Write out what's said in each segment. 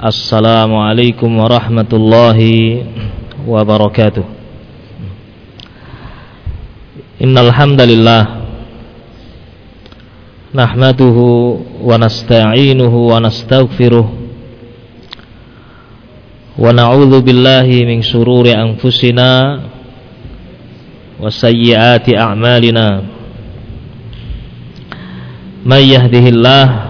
Assalamualaikum warahmatullahi wabarakatuh. Innal hamdalillah nahmaduhu wa nasta'inuhu wa nastaghfiruh wa billahi min shururi anfusina wa sayyiati a'malina. May yahdihillahu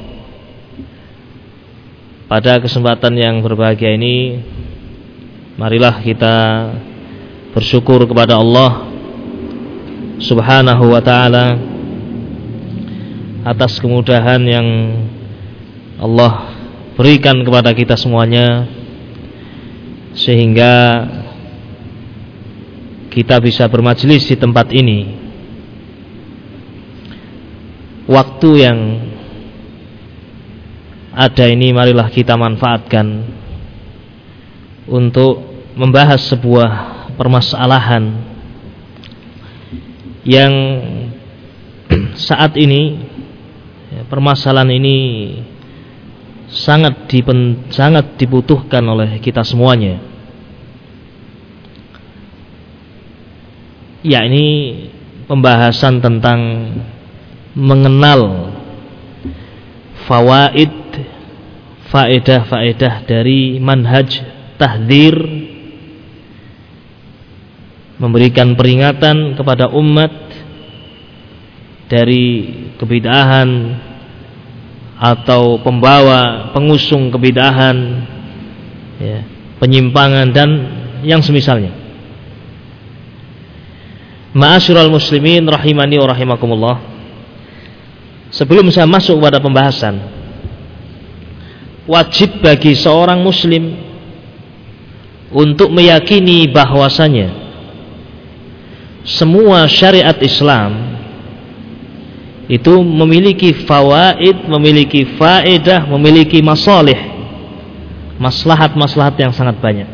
Pada kesempatan yang berbahagia ini Marilah kita bersyukur kepada Allah Subhanahu wa ta'ala Atas kemudahan yang Allah berikan kepada kita semuanya Sehingga kita bisa bermajlis di tempat ini. Waktu yang ada ini marilah kita manfaatkan untuk membahas sebuah permasalahan yang saat ini ya, permasalahan ini sangat dipen, sangat dibutuhkan oleh kita semuanya. Ya ini pembahasan tentang mengenal fawaid faedah-faedah dari manhaj tahdir. Memberikan peringatan kepada umat dari kebidahan atau pembawa pengusung kebidahan ya, penyimpangan dan yang semisalnya. Ma'asyiral muslimin rahimani wa rahimakumullah. Sebelum saya masuk pada pembahasan wajib bagi seorang muslim untuk meyakini bahwasanya semua syariat Islam itu memiliki fawaid, memiliki faedah, memiliki masalih, maslahat-maslahat yang sangat banyak.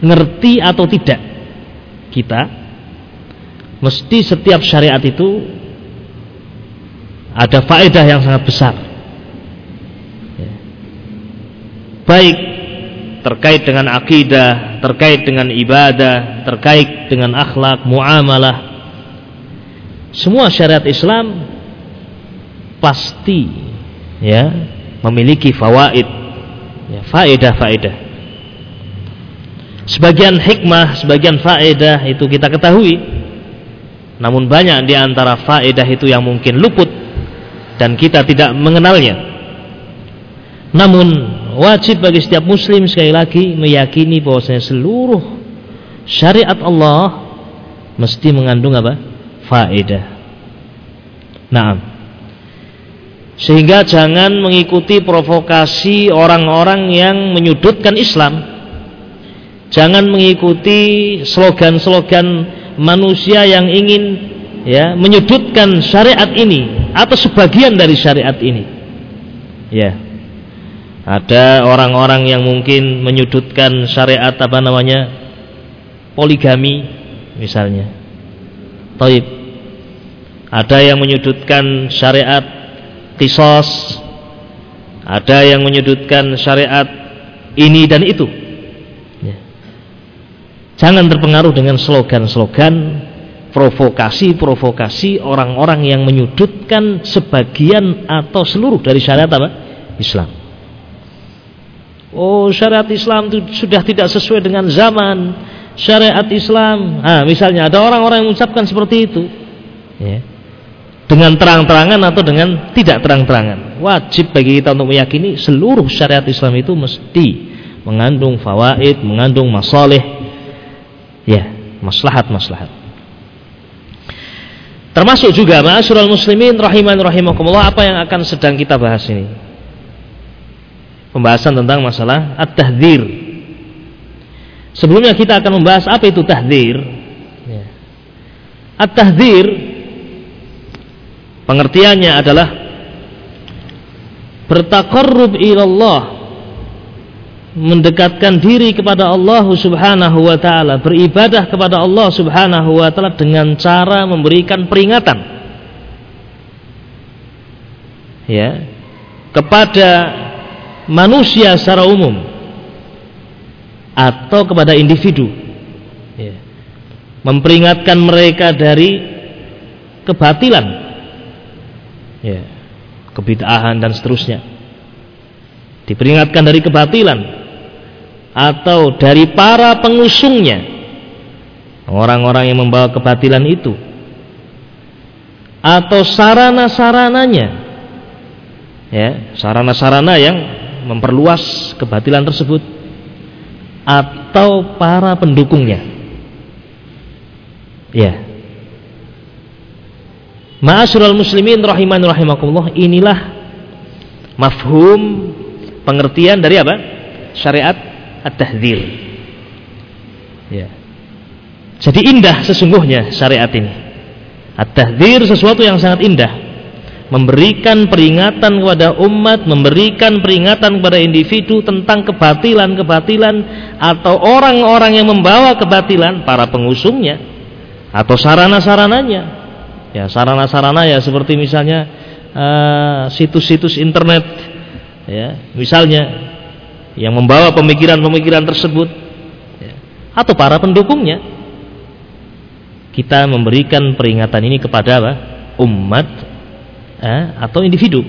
Ngerti atau tidak kita mesti setiap syariat itu ada faedah yang sangat besar baik terkait dengan akidah, terkait dengan ibadah, terkait dengan akhlak, muamalah. Semua syariat Islam pasti ya memiliki fawaid, ya, faedah-faedah. Sebagian hikmah, sebagian faedah itu kita ketahui. Namun banyak di antara faedah itu yang mungkin luput dan kita tidak mengenalnya. Namun wajib bagi setiap muslim sekali lagi meyakini bahwasanya seluruh syariat Allah mesti mengandung apa? faedah. Naam. Sehingga jangan mengikuti provokasi orang-orang yang menyudutkan Islam. Jangan mengikuti slogan-slogan manusia yang ingin ya menyudutkan syariat ini atau sebagian dari syariat ini. Ya Ada orang-orang yang mungkin menyudutkan syariat apa namanya? poligami misalnya. Taib. Ada yang menyudutkan syariat kisos. Ada yang menyudutkan syariat ini dan itu. Ya. Jangan terpengaruh dengan slogan-slogan provokasi-provokasi orang-orang yang menyudutkan sebagian atau seluruh dari syariat apa? Islam. Oh, syariat Islam itu sudah tidak sesuai dengan zaman. Syariat Islam, ah, misalnya ada orang-orang yang mengucapkan seperti itu, ya. dengan terang-terangan atau dengan tidak terang-terangan. Wajib bagi kita untuk meyakini seluruh syariat Islam itu mesti mengandung fawaid, mengandung masalih, ya, maslahat-maslahat. Termasuk juga ma'asyiral muslimin rahiman rahimakumullah apa yang akan sedang kita bahas ini. Pembahasan tentang masalah at-tahdzir. Sebelumnya kita akan membahas apa itu tahdzir. Ya. At-tahdzir pengertiannya adalah bertaqarrub ilallah mendekatkan diri kepada Allah Subhanahu wa taala, beribadah kepada Allah Subhanahu wa taala dengan cara memberikan peringatan. Ya. Kepada manusia secara umum atau kepada individu. Ya. Memperingatkan mereka dari kebatilan. Ya. Kebid'ahan dan seterusnya. Diperingatkan dari kebatilan atau dari para pengusungnya orang-orang yang membawa kebatilan itu atau sarana-sarananya ya sarana-sarana yang memperluas kebatilan tersebut atau para pendukungnya ya Ma'asyiral muslimin rahiman rahimakumullah inilah mafhum pengertian dari apa? Syariat at-tahdzir. Ya. Jadi indah sesungguhnya syariat ini. At-tahdzir sesuatu yang sangat indah. Memberikan peringatan kepada umat, memberikan peringatan kepada individu tentang kebatilan-kebatilan atau orang-orang yang membawa kebatilan, para pengusungnya atau sarana-sarananya. Ya, sarana-sarana ya seperti misalnya eh, situs-situs uh, internet ya, misalnya yang membawa pemikiran-pemikiran tersebut ya, atau para pendukungnya kita memberikan peringatan ini kepada apa? umat eh, atau individu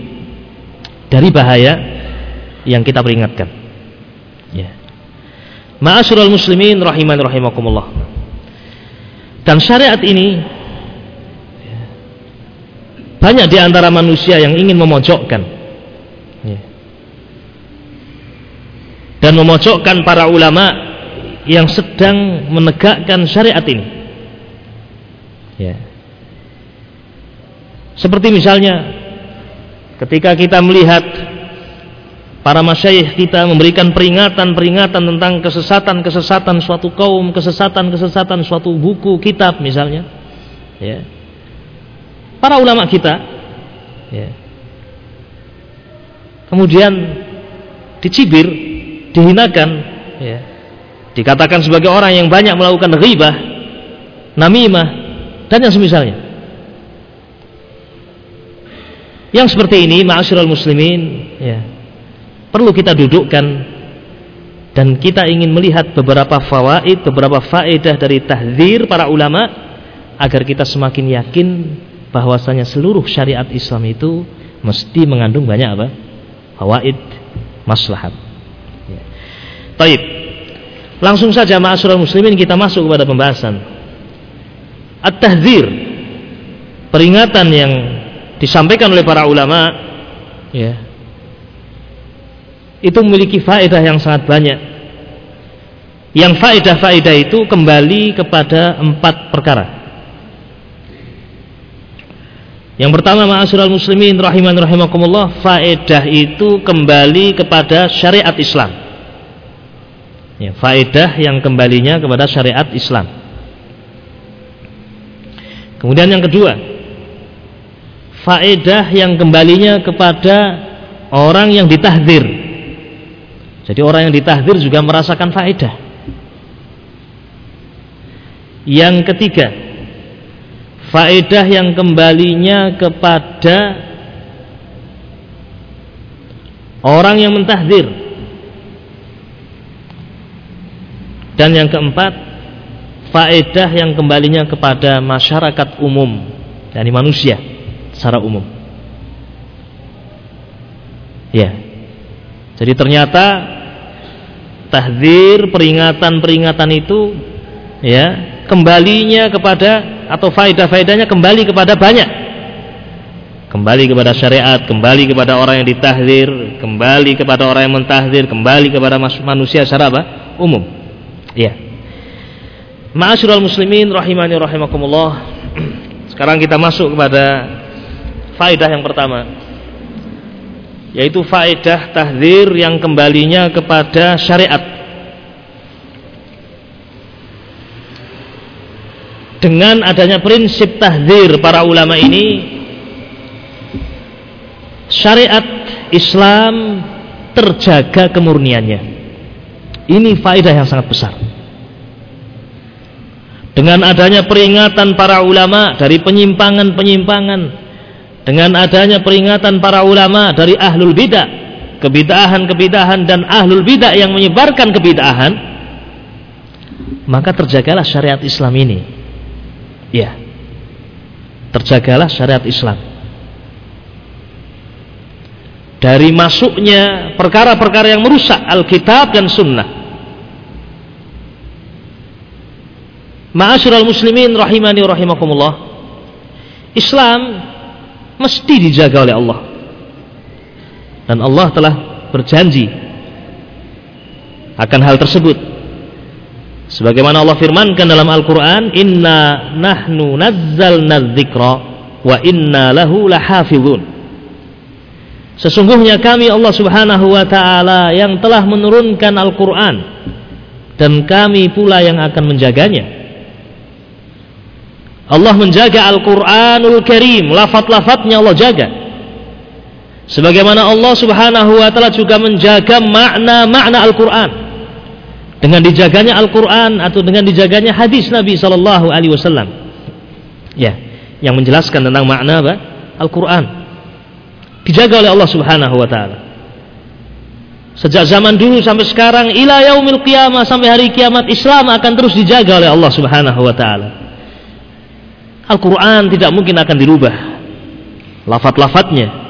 dari bahaya yang kita peringatkan ya. Ma'asyiral muslimin rahiman rahimakumullah dan syariat ini banyak di antara manusia yang ingin memojokkan ya dan memojokkan para ulama yang sedang menegakkan syariat ini. Ya. Seperti misalnya ketika kita melihat para masyayikh kita memberikan peringatan-peringatan tentang kesesatan-kesesatan suatu kaum, kesesatan-kesesatan suatu buku, kitab misalnya. Ya. Para ulama kita ya. Kemudian dicibir dihinakan ya. dikatakan sebagai orang yang banyak melakukan ghibah namimah dan yang semisalnya yang seperti ini ma'asyiral muslimin ya perlu kita dudukkan dan kita ingin melihat beberapa fawaid beberapa faedah dari tahzir para ulama agar kita semakin yakin bahwasanya seluruh syariat Islam itu mesti mengandung banyak apa? fawaid maslahat Baik. Langsung saja ma'asyiral muslimin kita masuk kepada pembahasan. At-tahdzir. Peringatan yang disampaikan oleh para ulama ya. Itu memiliki faedah yang sangat banyak. Yang faedah-faedah itu kembali kepada empat perkara. Yang pertama ma'asyiral muslimin rahiman rahimakumullah, faedah itu kembali kepada syariat Islam ya, faedah yang kembalinya kepada syariat Islam kemudian yang kedua faedah yang kembalinya kepada orang yang ditahdir Jadi orang yang ditahdir juga merasakan faedah. Yang ketiga, faedah yang kembalinya kepada orang yang mentahdir. Dan yang keempat, faedah yang kembalinya kepada masyarakat umum, yakni manusia secara umum. Ya. Jadi ternyata tahdir peringatan-peringatan itu ya kembalinya kepada atau faedah-faedahnya kembali kepada banyak. Kembali kepada syariat kembali kepada orang yang ditahdir kembali kepada orang yang mentahdir kembali kepada manusia secara apa? Umum. Ya. Ma'asyiral muslimin rahimani rahimakumullah. Sekarang kita masuk kepada faedah yang pertama. Yaitu faedah tahdir yang kembalinya kepada syariat. Dengan adanya prinsip tahdir para ulama ini syariat Islam terjaga kemurniannya. Ini faedah yang sangat besar. Dengan adanya peringatan para ulama dari penyimpangan-penyimpangan dengan adanya peringatan para ulama dari ahlul bidah kebidahan-kebidahan dan ahlul bidah yang menyebarkan kebidahan maka terjagalah syariat Islam ini. Ya. Terjagalah syariat Islam. Dari masuknya perkara-perkara yang merusak Alkitab dan Sunnah. Ma'asyiral muslimin rahimani rahimakumullah. Islam mesti dijaga oleh Allah. Dan Allah telah berjanji akan hal tersebut. Sebagaimana Allah firmankan dalam Al-Qur'an inna nahnu nazzalna dzikra wa inna lahu lahafizun. Sesungguhnya kami Allah Subhanahu wa taala yang telah menurunkan Al-Qur'an dan kami pula yang akan menjaganya Allah menjaga Al-Quranul Karim lafat-lafatnya Allah jaga. Sebagaimana Allah subhanahu wa ta'ala juga menjaga makna-makna Al-Quran. Dengan dijaganya Al-Quran atau dengan dijaganya hadis Nabi Sallallahu Alaihi Wasallam. Ya yang menjelaskan tentang makna apa? Al-Quran. Dijaga oleh Allah subhanahu wa ta'ala. Sejak zaman dulu sampai sekarang ila yaumil qiyamah sampai hari kiamat Islam akan terus dijaga oleh Allah subhanahu wa ta'ala Al-Quran tidak mungkin akan dirubah. Lafat-lafatnya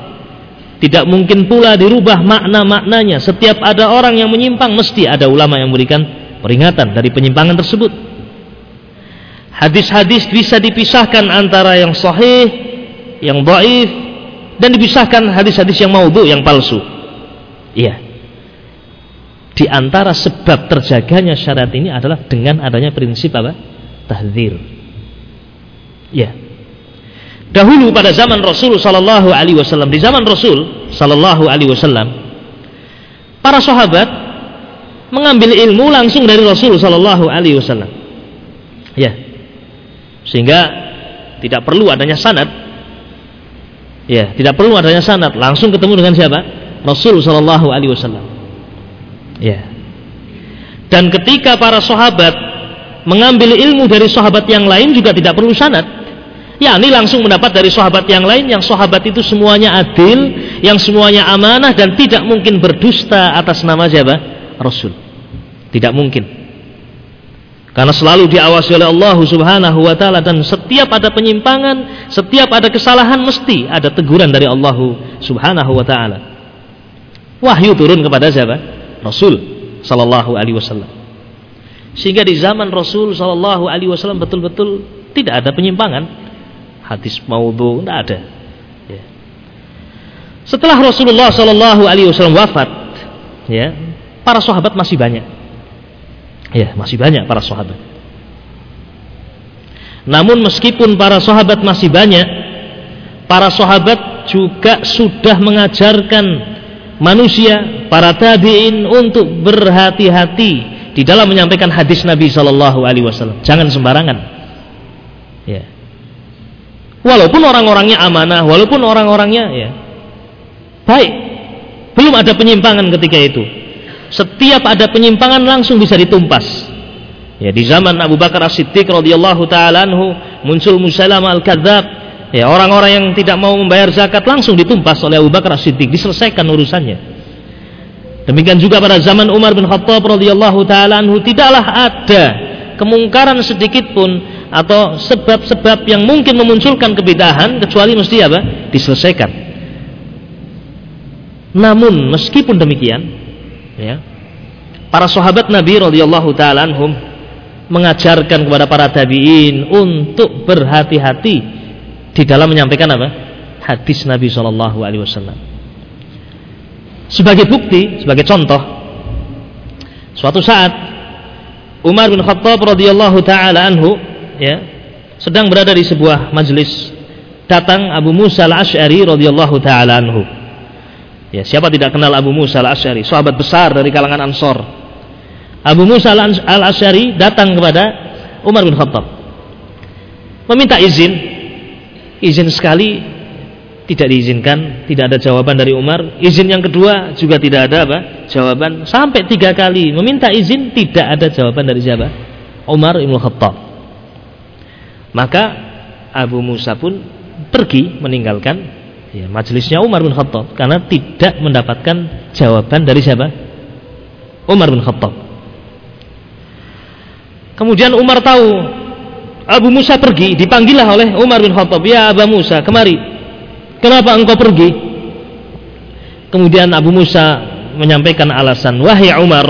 tidak mungkin pula dirubah makna-maknanya. Setiap ada orang yang menyimpang mesti ada ulama yang memberikan peringatan dari penyimpangan tersebut. Hadis-hadis bisa dipisahkan antara yang sahih yang baif dan dipisahkan hadis-hadis yang maudhu yang palsu. Iya. Di antara sebab terjaganya syariat ini adalah dengan adanya prinsip apa? tahdzir Ya. Dahulu pada zaman Rasul sallallahu alaihi wasallam, di zaman Rasul sallallahu alaihi wasallam, para sahabat mengambil ilmu langsung dari Rasul sallallahu alaihi wasallam. Ya. Sehingga tidak perlu adanya sanad. Ya, tidak perlu adanya sanad, langsung ketemu dengan siapa? Rasul sallallahu alaihi wasallam. Ya. Dan ketika para sahabat mengambil ilmu dari sahabat yang lain juga tidak perlu sanad Ya, ini langsung mendapat dari sahabat yang lain yang sahabat itu semuanya adil, yang semuanya amanah dan tidak mungkin berdusta atas nama siapa? Rasul. Tidak mungkin. Karena selalu diawasi oleh Allah Subhanahu wa taala dan setiap ada penyimpangan, setiap ada kesalahan mesti ada teguran dari Allah Subhanahu wa taala. Wahyu turun kepada siapa? Rasul sallallahu alaihi wasallam. Sehingga di zaman Rasul sallallahu alaihi wasallam betul-betul tidak ada penyimpangan hadis maudhu tidak ada. Ya. setelah Rasulullah Shallallahu Alaihi Wasallam wafat ya para sahabat masih banyak. Ya masih banyak para sahabat. Namun meskipun para sahabat masih banyak para sahabat juga sudah mengajarkan manusia para tabiin untuk berhati-hati di dalam menyampaikan hadis Nabi Shallallahu Alaihi Wasallam. Jangan sembarangan. Ya Walaupun orang-orangnya amanah, walaupun orang-orangnya ya baik, belum ada penyimpangan ketika itu. setiap ada penyimpangan langsung bisa ditumpas. Ya, di zaman Abu Bakar As-Siddiq radhiyallahu taala anhu muncul Musailama al-Kadzab. Ya, orang-orang yang tidak mau membayar zakat langsung ditumpas oleh Abu Bakar As-Siddiq, diselesaikan urusannya. Demikian juga pada zaman Umar bin Khattab radhiyallahu taala anhu tidaklah ada kemungkaran sedikit pun atau sebab-sebab yang mungkin memunculkan kebidahan kecuali mesti apa? diselesaikan. Namun meskipun demikian, ya, para sahabat Nabi radhiyallahu taala anhum mengajarkan kepada para tabi'in untuk berhati-hati di dalam menyampaikan apa? hadis Nabi sallallahu alaihi wasallam. Sebagai bukti, sebagai contoh, suatu saat Umar bin Khattab radhiyallahu taala anhu ya sedang berada di sebuah majelis datang Abu Musa al-Asy'ari radhiyallahu taala anhu. Ya, siapa tidak kenal Abu Musa al-Asy'ari, sahabat besar dari kalangan Ansor. Abu Musa al-Asy'ari datang kepada Umar bin Khattab. Meminta izin, izin sekali tidak diizinkan, tidak ada jawaban dari Umar. Izin yang kedua juga tidak ada apa? Jawaban sampai tiga kali meminta izin tidak ada jawaban dari siapa? Umar ibn Khattab. Maka Abu Musa pun pergi meninggalkan ya, majelisnya Umar bin Khattab karena tidak mendapatkan jawaban dari siapa? Umar bin Khattab. Kemudian Umar tahu Abu Musa pergi, dipanggillah oleh Umar bin Khattab, "Ya Abu Musa, kemari." Kenapa engkau pergi? Kemudian Abu Musa menyampaikan alasan, Wahai Umar,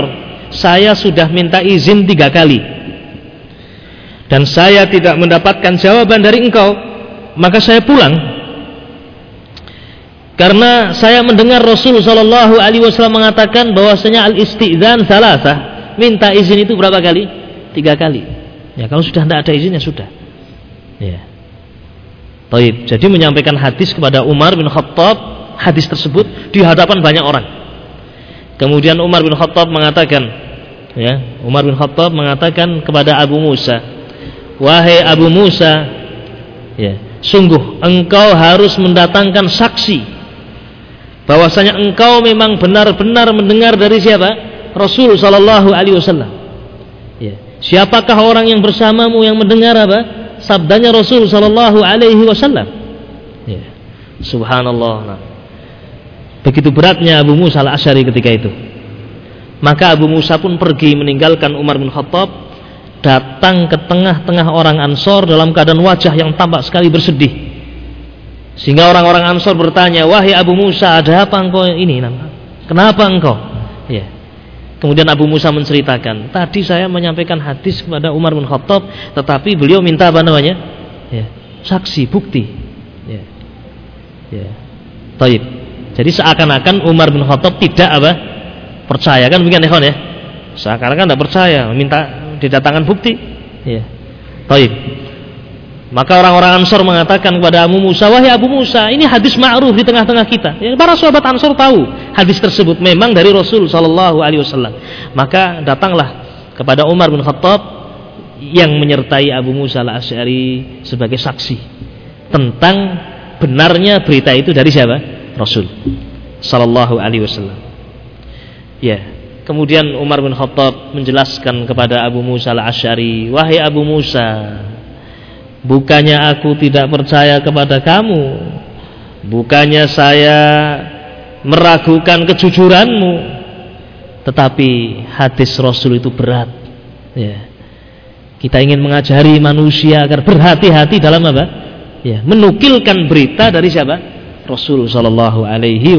saya sudah minta izin tiga kali. Dan saya tidak mendapatkan jawaban dari engkau, maka saya pulang. Karena saya mendengar Rasul Shallallahu Alaihi Wasallam mengatakan bahwasanya al istidzan salasah, minta izin itu berapa kali? Tiga kali. Ya kalau sudah tidak ada izinnya sudah. Ya. Taib. Jadi menyampaikan hadis kepada Umar bin Khattab, hadis tersebut di hadapan banyak orang. Kemudian Umar bin Khattab mengatakan, ya, Umar bin Khattab mengatakan kepada Abu Musa, "Wahai Abu Musa, ya, sungguh engkau harus mendatangkan saksi bahwasanya engkau memang benar-benar mendengar dari siapa? Rasul sallallahu alaihi wasallam." Ya. Siapakah orang yang bersamamu yang mendengar apa? sabdanya Rasul sallallahu alaihi wasallam. Ya. Subhanallah. Nah. Begitu beratnya Abu Musa al-Asy'ari ketika itu. Maka Abu Musa pun pergi meninggalkan Umar bin Khattab datang ke tengah-tengah orang Ansor dalam keadaan wajah yang tampak sekali bersedih. Sehingga orang-orang Ansor bertanya, "Wahai Abu Musa, ada apa engkau ini?" Kenapa engkau? Ya. Kemudian Abu Musa menceritakan, tadi saya menyampaikan hadis kepada Umar bin Khattab, tetapi beliau minta apa namanya? Ya, saksi, bukti. Ya. Ya. Taib. Jadi seakan-akan Umar bin Khattab tidak apa? Percaya kan begini ya? Seakan-akan tidak percaya, meminta didatangkan bukti. Ya. Taib. Maka orang-orang Ansor mengatakan kepada Abu Musa, wahai Abu Musa, ini hadis ma'ruf di tengah-tengah kita. Ya, para sahabat Ansor tahu hadis tersebut memang dari Rasul Shallallahu Alaihi Wasallam. Maka datanglah kepada Umar bin Khattab yang menyertai Abu Musa al Ashari sebagai saksi tentang benarnya berita itu dari siapa? Rasul Shallallahu Alaihi Wasallam. Ya, kemudian Umar bin Khattab menjelaskan kepada Abu Musa al Ashari, wahai Abu Musa, Bukannya aku tidak percaya kepada kamu Bukannya saya meragukan kejujuranmu Tetapi hadis Rasul itu berat ya. Kita ingin mengajari manusia agar berhati-hati dalam apa? Ya, menukilkan berita dari siapa? Rasul sallallahu alaihi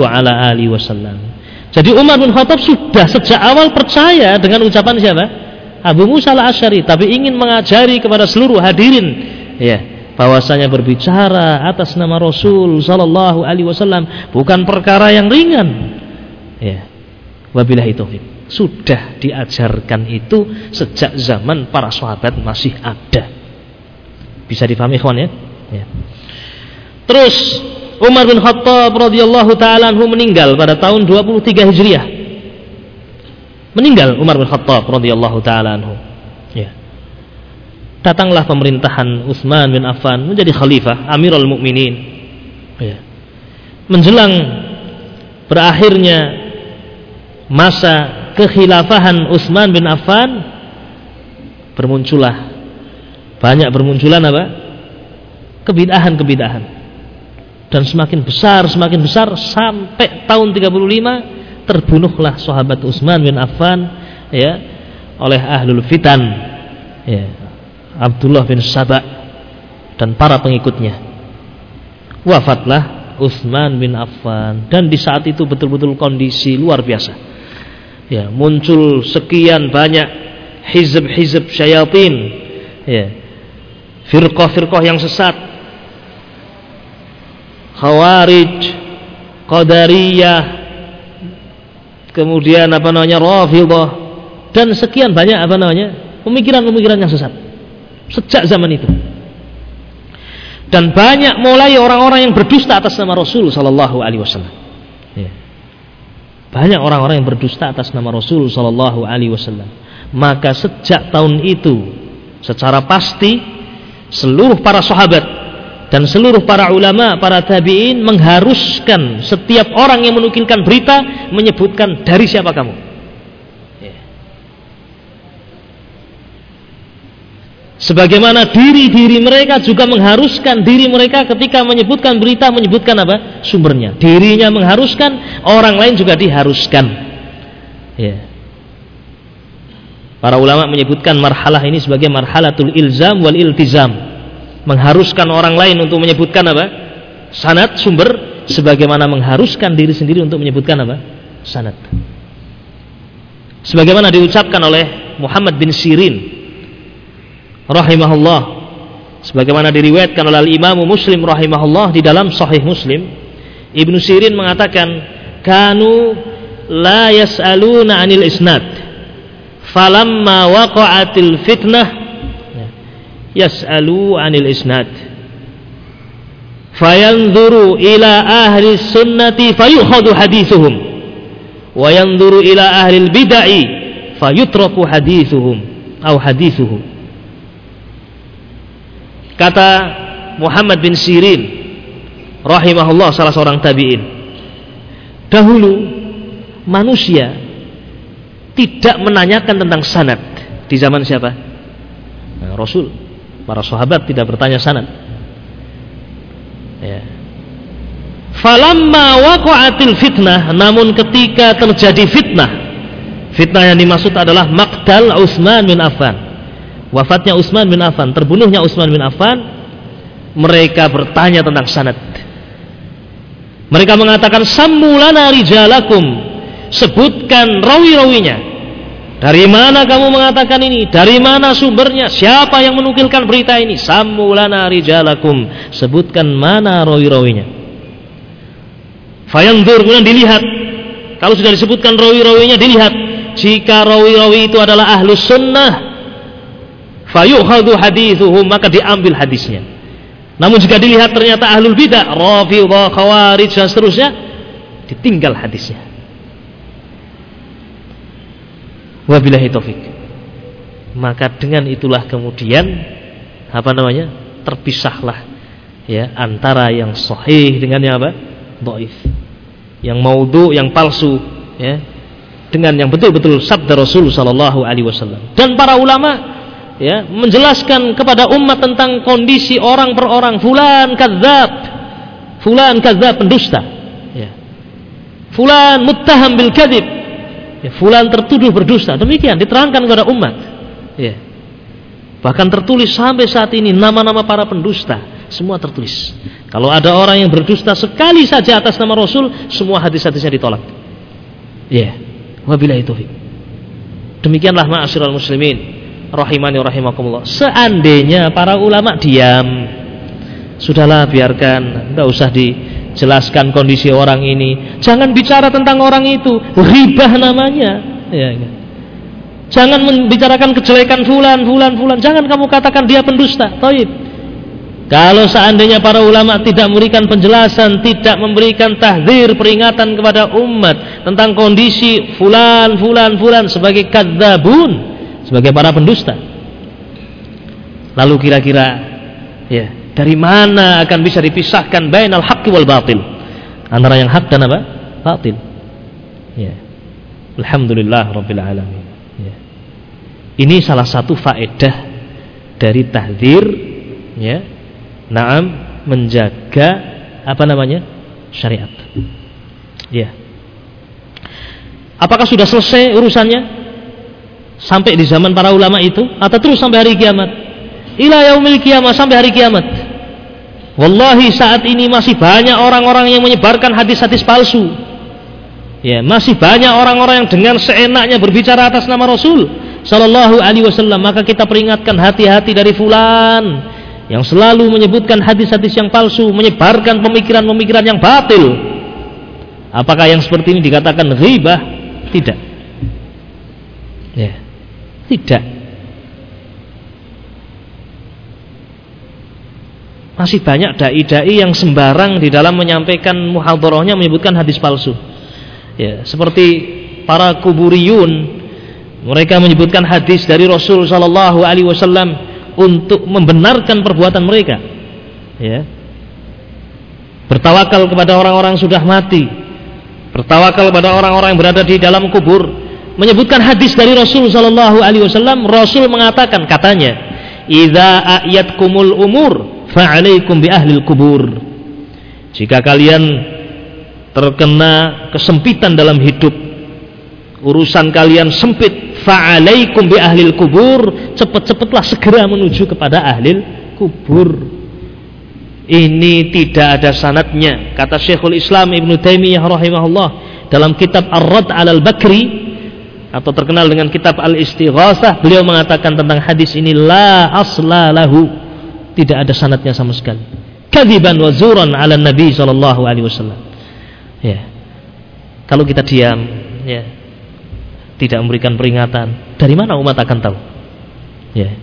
wasallam. Jadi Umar bin Khattab sudah sejak awal percaya dengan ucapan siapa? Abu Musa al-Asy'ari, tapi ingin mengajari kepada seluruh hadirin. Ya bahwasanya berbicara atas nama Rasul sallallahu alaihi wasallam bukan perkara yang ringan. Ya. Wabillahi taufik sudah diajarkan itu sejak zaman para sahabat masih ada. Bisa difahami ikhwan ya, ya. terus Umar bin Khattab radhiyallahu taala anhu meninggal pada tahun 23 Hijriah meninggal Umar bin Khattab radhiyallahu taala anhu ya datanglah pemerintahan Utsman bin Affan menjadi khalifah Amirul Mukminin. Ya. Menjelang berakhirnya masa kekhilafahan Utsman bin Affan bermunculah banyak bermunculan apa? kebid'ahan-kebid'ahan. Dan semakin besar, semakin besar sampai tahun 35 terbunuhlah sahabat Utsman bin Affan ya oleh ahlul fitan ya Abdullah bin Saba dan para pengikutnya. Wafatlah Utsman bin Affan dan di saat itu betul-betul kondisi luar biasa. Ya, muncul sekian banyak hizb-hizb syayatin. Ya. Firqah-firqah yang sesat. Khawarij, Qadariyah, kemudian apa namanya Rafidhah dan sekian banyak apa namanya pemikiran-pemikiran yang sesat sejak zaman itu dan banyak mulai orang-orang yang berdusta atas nama Rasul Sallallahu Alaihi Wasallam. Ya. Banyak orang-orang yang berdusta atas nama Rasul Sallallahu Alaihi Wasallam. Maka sejak tahun itu, secara pasti seluruh para sahabat dan seluruh para ulama, para tabiin mengharuskan setiap orang yang menukilkan berita menyebutkan dari siapa kamu. Sebagaimana diri-diri mereka juga mengharuskan diri mereka ketika menyebutkan berita menyebutkan apa? Sumbernya. Dirinya mengharuskan, orang lain juga diharuskan. Ya. Para ulama menyebutkan marhalah ini sebagai marhalatul ilzam wal iltizam. Mengharuskan orang lain untuk menyebutkan apa? Sanad sumber sebagaimana mengharuskan diri sendiri untuk menyebutkan apa? Sanad. Sebagaimana diucapkan oleh Muhammad bin Sirin rahimahullah sebagaimana diriwayatkan oleh Imam Muslim rahimahullah di dalam Sahih Muslim Ibnu Sirin mengatakan kanu la yas'aluna 'anil isnad falamma waqa'atil fitnah yas'alu 'anil isnad fayanzuru ila ahli sunnati fayukhadu hadithuhum wa yanzuru ila ahli bid'ah fayutraku hadithuhum atau hadithuhum Kata Muhammad bin Sirin rahimahullah salah seorang tabi'in. Dahulu manusia tidak menanyakan tentang sanad di zaman siapa? Nah, Rasul. Para sahabat tidak bertanya sanad. Ya. Falamma waqa'atil fitnah, namun ketika terjadi fitnah, fitnah yang dimaksud adalah Maqdal Utsman bin Affan wafatnya Utsman bin Affan, terbunuhnya Utsman bin Affan, mereka bertanya tentang sanad. Mereka mengatakan samulana rijalakum, sebutkan rawi-rawinya. Dari mana kamu mengatakan ini? Dari mana sumbernya? Siapa yang menukilkan berita ini? Samulana rijalakum, sebutkan mana rawi-rawinya. Fayandur kemudian dilihat. Kalau sudah disebutkan rawi-rawinya dilihat. Jika rawi-rawi itu adalah ahlus sunnah, fayukhadhu hadithuhum maka diambil hadisnya namun jika dilihat ternyata ahlul bidah rafidhah khawarij dan seterusnya ditinggal hadisnya wabillahi taufik maka dengan itulah kemudian apa namanya terpisahlah ya antara yang sahih dengan yang apa? Dhaif. Yang maudhu yang palsu ya dengan yang betul-betul sabda Rasul sallallahu alaihi wasallam. Dan para ulama ya menjelaskan kepada umat tentang kondisi orang per orang. Fulan kadzab fulan kadzab pendusta. Ya. Fulan muttaham bil kadzib ya fulan tertuduh berdusta demikian diterangkan kepada umat. Ya. Bahkan tertulis sampai saat ini nama-nama para pendusta. Semua tertulis. Kalau ada orang yang berdusta sekali saja atas nama Rasul semua hadis-hadisnya ditolak. Ya. Wabillahi taufik demikianlah ma'asyiral muslimin. Rahimani rahimakumullah. Seandainya para ulama diam, sudahlah biarkan, tidak usah dijelaskan kondisi orang ini. Jangan bicara tentang orang itu, ribah namanya. Ya, ya. Jangan membicarakan kejelekan fulan, fulan, fulan. Jangan kamu katakan dia pendusta. Taib. Kalau seandainya para ulama tidak memberikan penjelasan, tidak memberikan tahdir peringatan kepada umat tentang kondisi fulan, fulan, fulan sebagai kadzabun, sebagai para pendusta. Lalu kira-kira ya, dari mana akan bisa dipisahkan bainal haqqi wal batil? Antara yang hak dan apa? Batil. Ya. Alhamdulillah Rabbil Alamin. Ya. Ini salah satu faedah dari tahdir ya. Naam menjaga apa namanya? syariat. Ya. Apakah sudah selesai urusannya? Sampai di zaman para ulama itu atau terus sampai hari kiamat? Ila yaumil kiamat sampai hari kiamat. Wallahi saat ini masih banyak orang-orang yang menyebarkan hadis-hadis palsu. Ya, masih banyak orang-orang yang dengan seenaknya berbicara atas nama Rasul sallallahu alaihi wasallam. Maka kita peringatkan hati-hati dari fulan yang selalu menyebutkan hadis-hadis yang palsu, menyebarkan pemikiran-pemikiran yang batil. Apakah yang seperti ini dikatakan ghibah? Tidak. Ya. Tidak. Masih banyak dai-dai yang sembarang di dalam menyampaikan muhadharahnya menyebutkan hadis palsu. Ya, seperti para kuburiyun mereka menyebutkan hadis dari Rasul sallallahu alaihi wasallam untuk membenarkan perbuatan mereka. Ya. Bertawakal kepada orang-orang sudah mati. Bertawakal kepada orang-orang yang berada di dalam kubur. Menyebutkan hadis dari Rasul sallallahu alaihi wasallam, Rasul mengatakan katanya, "Idza ayatkumul umur fa'alaikum bi ahlil kubur. Jika kalian terkena kesempitan dalam hidup urusan kalian sempit fa'alaikum bi ahlil kubur cepat-cepatlah segera menuju kepada ahlil kubur. Ini tidak ada sanatnya kata Syekhul Islam Ibn Taimiyah rahimahullah dalam kitab Ar-Rad al Bakri atau terkenal dengan kitab Al-Istighatsah beliau mengatakan tentang hadis ini la asla lahu tidak ada sanatnya sama sekali. Kadiban wa zuran ala nabi sallallahu alaihi wasallam. Ya. Kalau kita diam ya tidak memberikan peringatan dari mana umat akan tahu? Ya.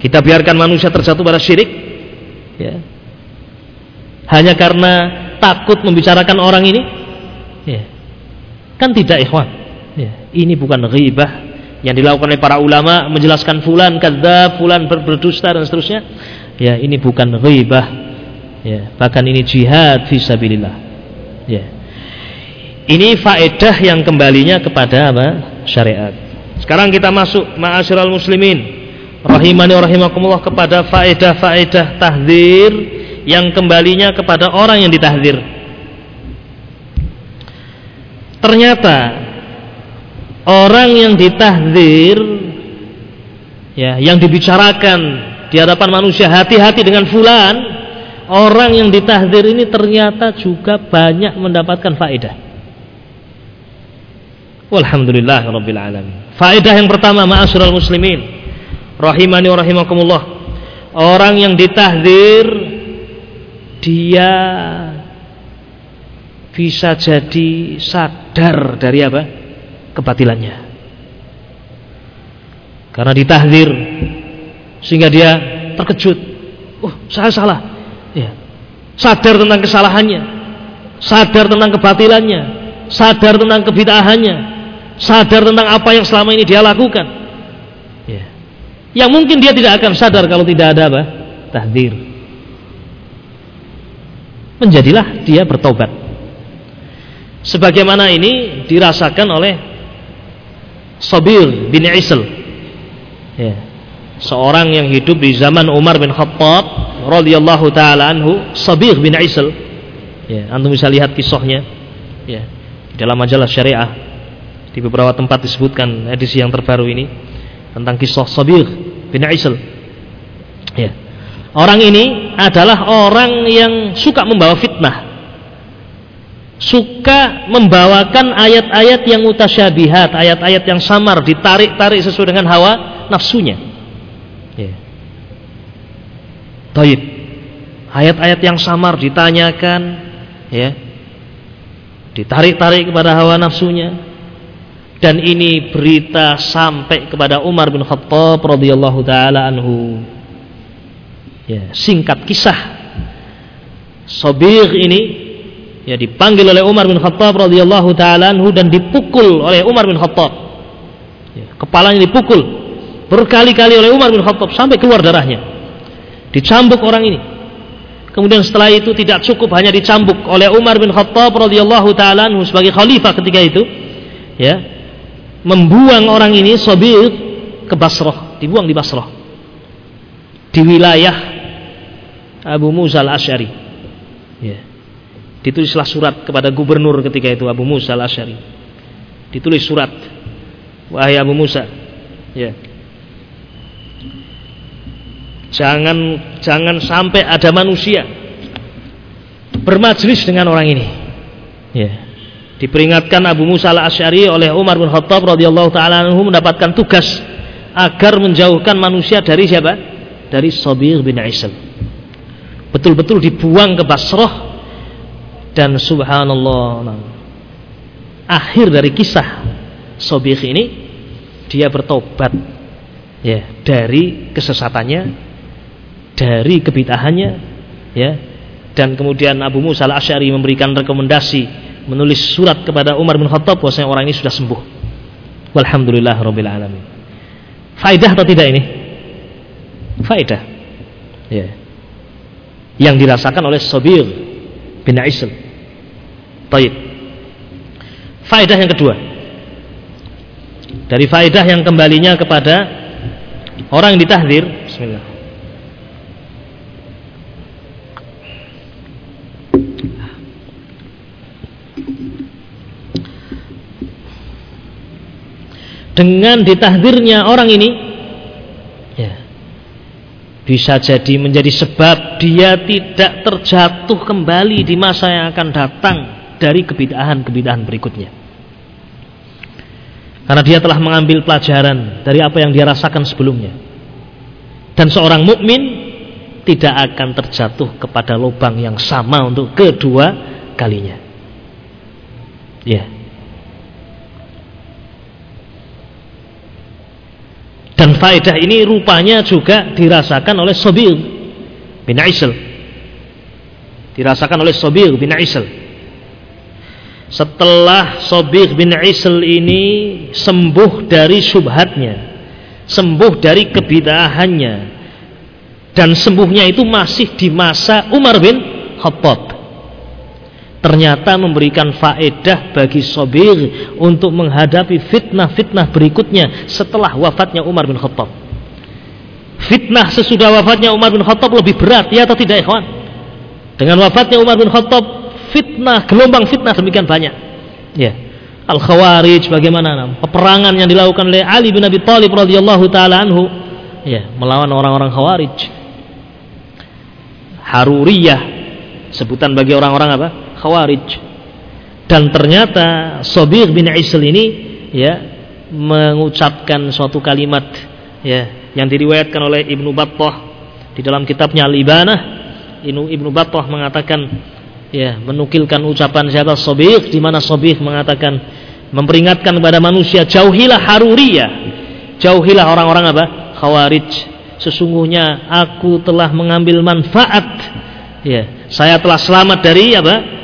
Kita biarkan manusia terjatuh pada syirik ya. Hanya karena takut membicarakan orang ini ya. Kan tidak ikhwan? Ya. Ini bukan ghibah yang dilakukan oleh para ulama menjelaskan fulan kadzab, fulan berdusta dan seterusnya ya ini bukan ghibah. Ya bahkan ini jihad fisabilillah ya. Ini faedah yang kembalinya kepada apa? Syariat. Sekarang kita masuk ma'asyiral muslimin. Rahimani rahimakumullah kepada faedah-faedah tahdzir yang kembalinya kepada orang yang ditahdzir ternyata orang yang ditahdzir ya yang dibicarakan di hadapan manusia hati-hati dengan fulan. Orang yang ditahdir ini ternyata juga banyak mendapatkan faedah. Walhamdulillah Rabbil Alamin. Faedah yang pertama ma'asyiral muslimin. Rahimani wa rahimakumullah. Orang yang ditahdir dia bisa jadi sadar dari apa? Kebatilannya. Karena ditahdir sehingga dia terkejut. Oh, saya salah. Ya. Sadar tentang kesalahannya, sadar tentang kebatilannya, sadar tentang kebitahannya, sadar tentang apa yang selama ini dia lakukan. Ya. Yang mungkin dia tidak akan sadar kalau tidak ada apa? Tahdir. Menjadilah dia bertobat. Sebagaimana ini dirasakan oleh Sabir bin Isl. Ya seorang yang hidup di zaman Umar bin Khattab radhiyallahu taala anhu Sabir bin Isl ya antum bisa lihat kisahnya. Ya dalam majalah syariah di beberapa tempat disebutkan edisi yang terbaru ini tentang kisah Sabir bin Isl ya orang ini adalah orang yang suka membawa fitnah suka membawakan ayat-ayat yang mutasyabihat ayat-ayat yang samar ditarik-tarik sesuai dengan hawa nafsunya Ya. Taib. Ayat-ayat yang samar ditanyakan, ya. Ditarik-tarik kepada hawa nafsunya. Dan ini berita sampai kepada Umar bin Khattab radhiyallahu taala anhu. Ya, singkat kisah. Sabir ini ya dipanggil oleh Umar bin Khattab radhiyallahu taala anhu dan dipukul oleh Umar bin Khattab. Ya, kepalanya dipukul berkali-kali oleh Umar bin Khattab sampai keluar darahnya. Dicambuk orang ini. Kemudian setelah itu tidak cukup hanya dicambuk oleh Umar bin Khattab radhiyallahu taala sebagai khalifah ketika itu, ya. membuang orang ini Sobir ke Basrah, dibuang di Basrah. Di wilayah Abu Musa al-Asy'ari. Ya. Ditulislah surat kepada gubernur ketika itu Abu Musa al-Asy'ari. Ditulis surat, wahai Abu Musa, ya. Jangan jangan sampai ada manusia bermajlis dengan orang ini. Ya. Diperingatkan Abu Musa al-Asy'ari oleh Umar bin Khattab radhiyallahu taala anhu mendapatkan tugas agar menjauhkan manusia dari siapa? Dari Sabir bin Isal. Betul-betul dibuang ke Basrah dan subhanallah akhir dari kisah Sabir ini dia bertobat ya dari kesesatannya dari kebitahannya ya dan kemudian Abu Musa al-Asy'ari memberikan rekomendasi menulis surat kepada Umar bin Khattab bahwasanya orang ini sudah sembuh. Walhamdulillah rabbil alamin. Faidah atau tidak ini? Faidah. Ya. Yang dirasakan oleh Sabir bin Aisyah. Baik. Faidah yang kedua. Dari faidah yang kembalinya kepada orang yang ditahdir, bismillah. Dengan ditahdirnya orang ini ya bisa jadi menjadi sebab dia tidak terjatuh kembali di masa yang akan datang dari kebidahan-kebidahan berikutnya. Karena dia telah mengambil pelajaran dari apa yang dia rasakan sebelumnya. Dan seorang mukmin tidak akan terjatuh kepada lubang yang sama untuk kedua kalinya. Ya Dan faedah ini rupanya juga dirasakan oleh Sobir bin Aisel. Dirasakan oleh Sobir bin Aisel. Setelah Sobir bin Aisel ini sembuh dari subhatnya, sembuh dari kebidahannya, dan sembuhnya itu masih di masa Umar bin Khattab ternyata memberikan faedah bagi Sobir untuk menghadapi fitnah-fitnah berikutnya setelah wafatnya Umar bin Khattab. Fitnah sesudah wafatnya Umar bin Khattab lebih berat, ya atau tidak, ikhwan? Dengan wafatnya Umar bin Khattab, fitnah, gelombang fitnah demikian banyak. Ya. Al-Khawarij bagaimana peperangan yang dilakukan oleh Ali bin Abi Thalib radhiyallahu taala anhu ya, melawan orang-orang Khawarij. Haruriyah sebutan bagi orang-orang apa? Khawarij. Dan ternyata Sobir bin Isl ini ya mengucapkan suatu kalimat ya yang diriwayatkan oleh Ibnu Battah di dalam kitabnya Al-Ibanah. Ibnu Battah mengatakan ya menukilkan ucapan siapa? Sobir di mana Sobir mengatakan memperingatkan kepada manusia jauhilah haruriyah. Jauhilah orang-orang apa? Khawarij. Sesungguhnya aku telah mengambil manfaat. Ya saya telah selamat dari apa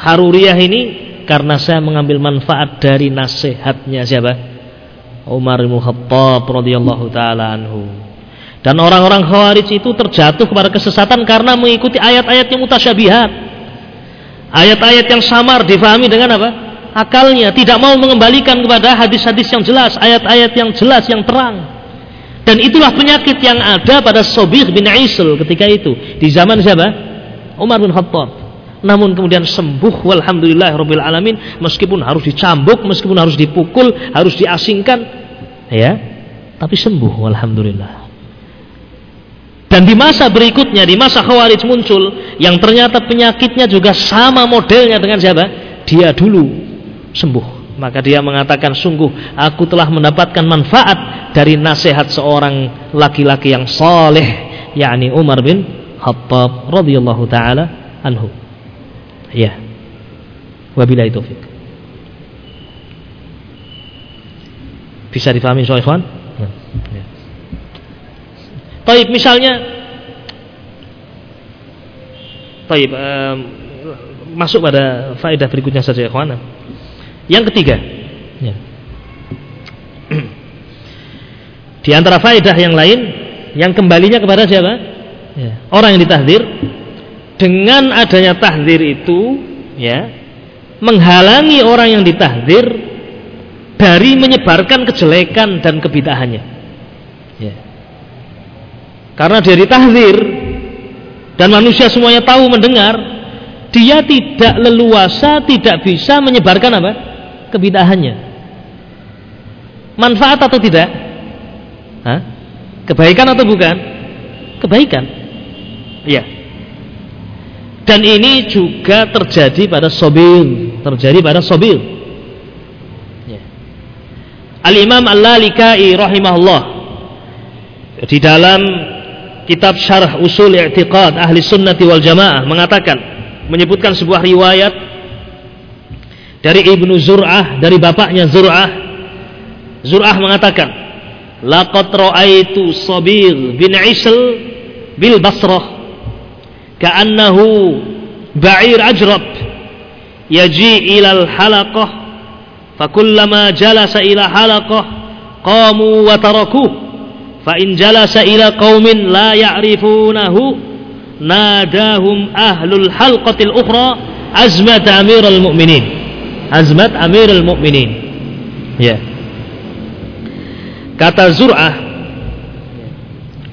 Haruriyah ini karena saya mengambil manfaat dari nasihatnya siapa? Umar bin Khattab radhiyallahu taala anhu. Dan orang-orang Khawarij itu terjatuh kepada kesesatan karena mengikuti ayat-ayat yang mutasyabihat. Ayat-ayat yang samar difahami dengan apa? Akalnya tidak mau mengembalikan kepada hadis-hadis yang jelas, ayat-ayat yang jelas yang terang. Dan itulah penyakit yang ada pada Sobir bin Aisul ketika itu di zaman siapa? Umar bin Khattab namun kemudian sembuh walhamdulillah rabbil alamin meskipun harus dicambuk meskipun harus dipukul harus diasingkan ya. Tapi sembuh walhamdulillah. Dan di masa berikutnya di masa khawarij muncul yang ternyata penyakitnya juga sama modelnya dengan siapa? Dia dulu sembuh. Maka dia mengatakan sungguh aku telah mendapatkan manfaat dari nasihat seorang laki-laki yang saleh yakni Umar bin Khattab radhiyallahu taala anhu Ya. Wabillahi taufik. Bisa difahami soal ikhwan? Ya. Taib misalnya Taib um, masuk pada faedah berikutnya saja ikhwan. Yang ketiga, ya. Di antara faedah yang lain yang kembalinya kepada siapa? Ya. Orang yang ditahdir dengan adanya tahdir itu ya menghalangi orang yang ditahdir dari menyebarkan kejelekan dan kebidahannya. Ya. Karena dari tahzir dan manusia semuanya tahu mendengar, dia tidak leluasa, tidak bisa menyebarkan apa? kebidahannya. Manfaat atau tidak? Hah? Kebaikan atau bukan? Kebaikan. Iya. Dan ini juga terjadi pada sobil, terjadi pada sobil. Ya. Al Imam Al Lalikai rahimahullah di dalam kitab Syarah Usul I'tiqad Ahli Sunnati wal Jamaah mengatakan menyebutkan sebuah riwayat dari Ibnu Zur'ah dari bapaknya Zur'ah Zur'ah mengatakan laqad ra'aitu Sabir bin Isl bil Basrah ajrab. Yaji ilal halaqah. Fakullama jalasa ila halaqah. Qamu wa tarakuh. Fa in jalasa ila qaumin la ya'rifunahu. Nadahum ahlul halqatil ukhra azmat amirul mu'minin. Azmat amirul mu'minin. Ya. Kata Zur'ah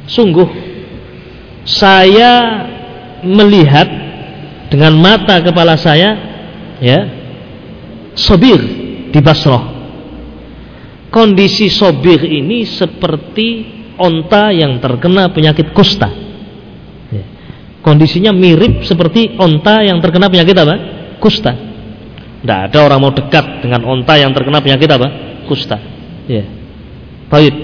sungguh saya melihat dengan mata kepala saya ya sobir di Basrah kondisi sobir ini seperti onta yang terkena penyakit kusta. Ya. Kondisinya mirip seperti onta yang terkena penyakit apa? Kusta. Tidak ada orang mau dekat dengan onta yang terkena penyakit apa? Kusta. Ya. Baik.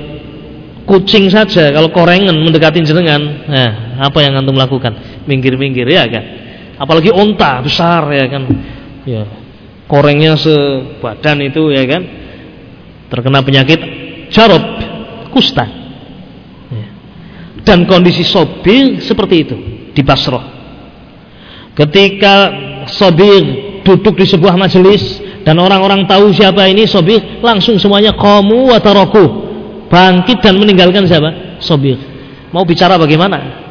Kucing saja kalau korengan mendekati jenengan, nah, apa yang antum lakukan? Minggir-minggir ya kan. Apalagi onta besar ya kan. Ya. Korengnya sebadan itu ya kan. Terkena penyakit jarab kusta dan kondisi Sobir seperti itu di Basrah. Ketika Sobir duduk di sebuah majelis dan orang-orang tahu siapa ini Sobir, langsung semuanya kamu wataraku bangkit dan meninggalkan siapa? Sobir. Mau bicara bagaimana?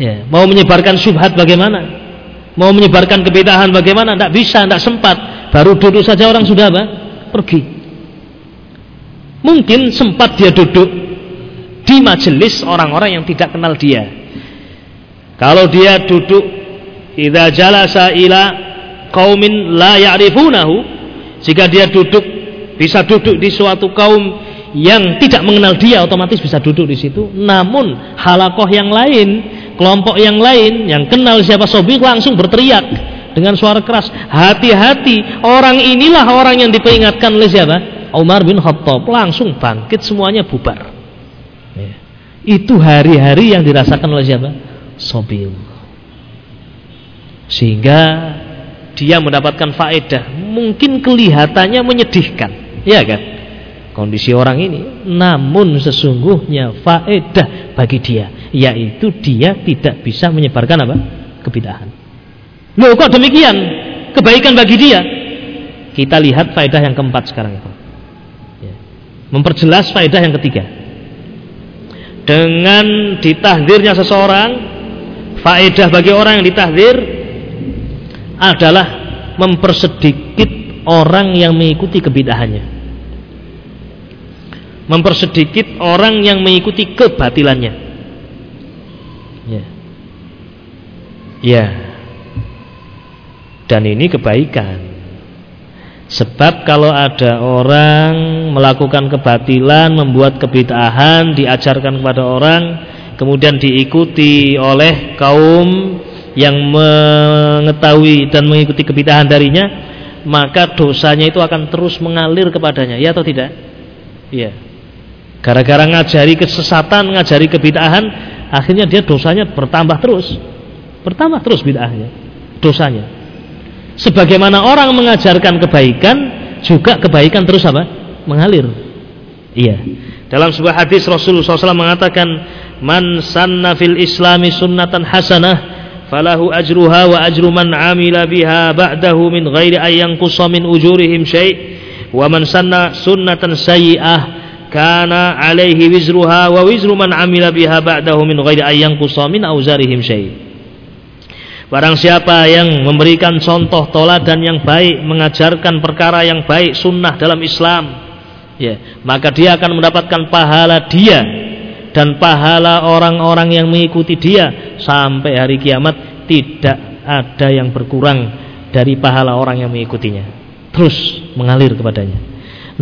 Ya, mau menyebarkan syubhat bagaimana? Mau menyebarkan kebedahan bagaimana? Tidak bisa, tidak sempat. Baru duduk saja orang sudah apa? Pergi. Mungkin sempat dia duduk di majelis orang-orang yang tidak kenal dia. Kalau dia duduk idza jalasa ila qaumin la ya'rifunahu, jika dia duduk bisa duduk di suatu kaum yang tidak mengenal dia otomatis bisa duduk di situ. Namun halakoh yang lain, kelompok yang lain yang kenal siapa sobi langsung berteriak dengan suara keras, hati-hati orang inilah orang yang diperingatkan oleh siapa? Umar bin Khattab langsung bangkit semuanya bubar. Itu hari-hari yang dirasakan oleh siapa? Sobil. Sehingga dia mendapatkan faedah. Mungkin kelihatannya menyedihkan. Ya kan? Kondisi orang ini. Namun sesungguhnya faedah bagi dia. Yaitu dia tidak bisa menyebarkan apa? Kebidahan. Loh kok demikian? Kebaikan bagi dia. Kita lihat faedah yang keempat sekarang itu. Ya. Memperjelas faedah yang ketiga dengan ditahdirnya seseorang faedah bagi orang yang ditahdir adalah mempersedikit orang yang mengikuti kebidahannya mempersedikit orang yang mengikuti kebatilannya ya ya dan ini kebaikan Sebab kalau ada orang melakukan kebatilan, membuat kebid'ahan, diajarkan kepada orang, kemudian diikuti oleh kaum yang mengetahui dan mengikuti kebid'ahan darinya, maka dosanya itu akan terus mengalir kepadanya, ya atau tidak? Iya. Gara-gara ngajari kesesatan, ngajari kebid'ahan, akhirnya dia dosanya bertambah terus. Bertambah terus bid'ahnya, dosanya. Sebagaimana orang mengajarkan kebaikan juga kebaikan terus apa? Mengalir. Iya. Dalam sebuah hadis Rasulullah SAW mengatakan man sanna fil islami sunnatan hasanah falahu ajruha wa ajru man amila biha ba'dahu min ghairi ayyang min ujurihim syai' wa man sanna sunnatan sayyi'ah kana alaihi wizruha wa wizru man amila biha ba'dahu min ghairi ayyang min auzarihim syai' Barang siapa yang memberikan contoh toladan yang baik, mengajarkan perkara yang baik, sunnah dalam Islam, ya maka dia akan mendapatkan pahala dia dan pahala orang-orang yang mengikuti dia sampai hari kiamat tidak ada yang berkurang dari pahala orang yang mengikutinya. Terus mengalir kepadanya.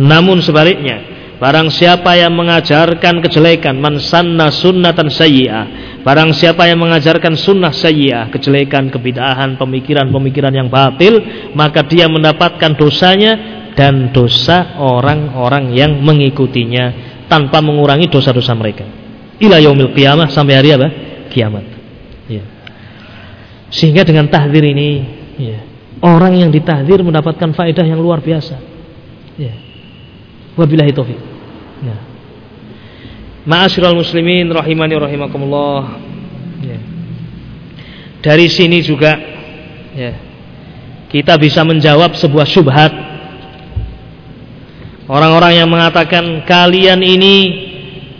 Namun sebaliknya Barang siapa yang mengajarkan kejelekan Man sanna sunnatan sayyi'ah. Barang siapa yang mengajarkan sunnah sayyi'ah Kejelekan, kebidahan, pemikiran-pemikiran yang batil Maka dia mendapatkan dosanya Dan dosa orang-orang yang mengikutinya Tanpa mengurangi dosa-dosa mereka. Ila yaumil qiyamah Sampai hari apa? Kiamat. Ya. Sehingga dengan tahdir ini ya, Orang yang ditahdir mendapatkan faedah yang luar biasa. Ya Wabillahi taufiq. Nah. Ma'asyiral muslimin rahimani rahimakumullah. Ya. Dari sini juga ya, kita bisa menjawab sebuah syubhat orang-orang yang mengatakan kalian ini